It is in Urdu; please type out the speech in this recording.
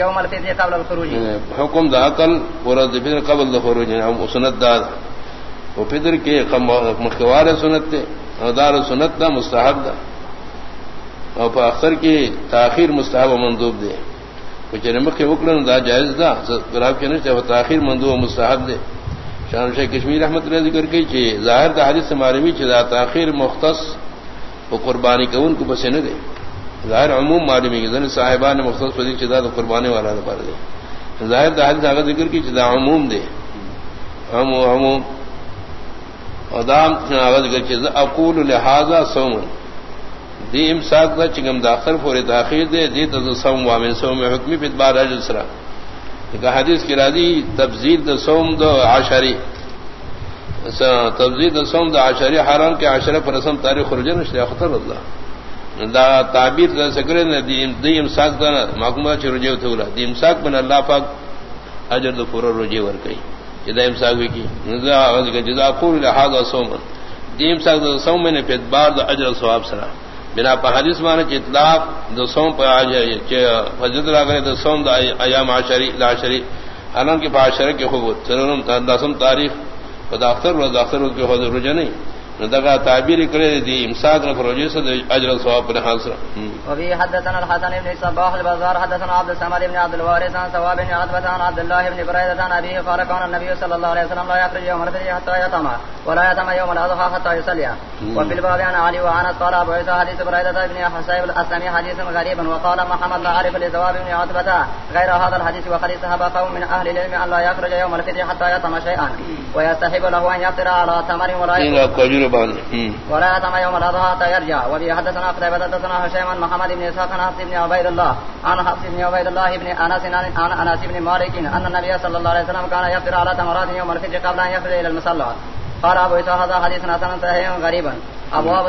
يوم الفطر قبل الخروج۔ حکم دا عقل پورا فطر قبل الخروج ہم یعنی سنت دا وہ فطر کے مخوار سنت تے دار سنت دا مستحب دا. اور اکثر کی تاخیر مستحب و مندوب دے کچھ نمک کے وکلن دا جائز دا. گراب کے نشتے تاخیر مندوب و مستحب دے شان شیخ کشمیر احمد نے ذکر کی کہ ظاہر دا حدیث سے معلومی چدا تاخیر مختص وہ قربانی کو ان کو بسے نہ دے ظاہر عموم معلومی کی زن صاحبان نے مختص پدی چدا تو قربانی والا نہ پڑ دے۔ ظاہر دا حدیث آگا ذکر کی چدا عموم دے۔ عموم۔ عموم ادام آگا ذکر کی اقول لہذا سومن دی امساک دا چگم داخل فور تاخیر دے، دی تو سوم وامن سوم حکمی پت بار اجل کہ حدیث کی راضی تبزیر دا سوم دو عشری تبزیر دا سوم اچھا، دا عشری حرام کے عشرہ پر رسم تاریخ رجن شریع خطر اللہ دا تعبیر دا سکرے نا دی امساک دا محکومہ چھ رجیو تولا دی امساک بن اللہ پاک اجر دا پورا رجیو ورکی جدا ایم ساک وی کی نزا امساک وکی جدا قول لحاظ سوم دی امساک دا سوم نے پت بار دا اجر سواب سرا بنا پر حدیث مانے چ اطلاق دو سوم پر آج فضلت راگرے دو سوم دا ایام عشری دا عشری. حالان کے پاشرے کے خوب سرونم دسم تاریخ. خدا اختر و داختر کے خود رجا نہیں ندغا تعبیر کرے دی امساک نہ فروجے سے اجر ثواب پر حاصل. وبي حدثنا الحسن بن صباح البزار حدثنا عبد السمد بن عبد الوارث عن ثواب بن عبد الله بن بريدة عن أبيه قال كان النبي صلى الله عليه وسلم لا يخرج يوم الفجر حتى يطمع. ولا يطمع يوم الأضحى حتى يصلي وفي الباب عن علي وعنس قال أبو عيسى حديث بريدة بن حسيب الأسلمي حديث غريب وقال محمد لا أعرف لثواب بن عتبة غير هذا الحديث وقد ذهب قوم من أهل العلم أن لا يخرج يوم الفجر حتى يطمع شيئا. ويستحب له أن يفطر على تمر ولا ولا يتم يوم الاضحى تيرجع وبه حدثنا قتيبة حدثنا هشيم عن محمد بن اسحاق عن حفص بن عبيد الله. عن حفص بن عبيد الله بن انس عن انس بن مالك ان النبي صلى الله عليه وسلم كان يفطر على تمرات يوم الفجر قبل ان يخرج الى المصلى. قال ابو اسحاق هذا حديث حسن صحيح غريبا ابواب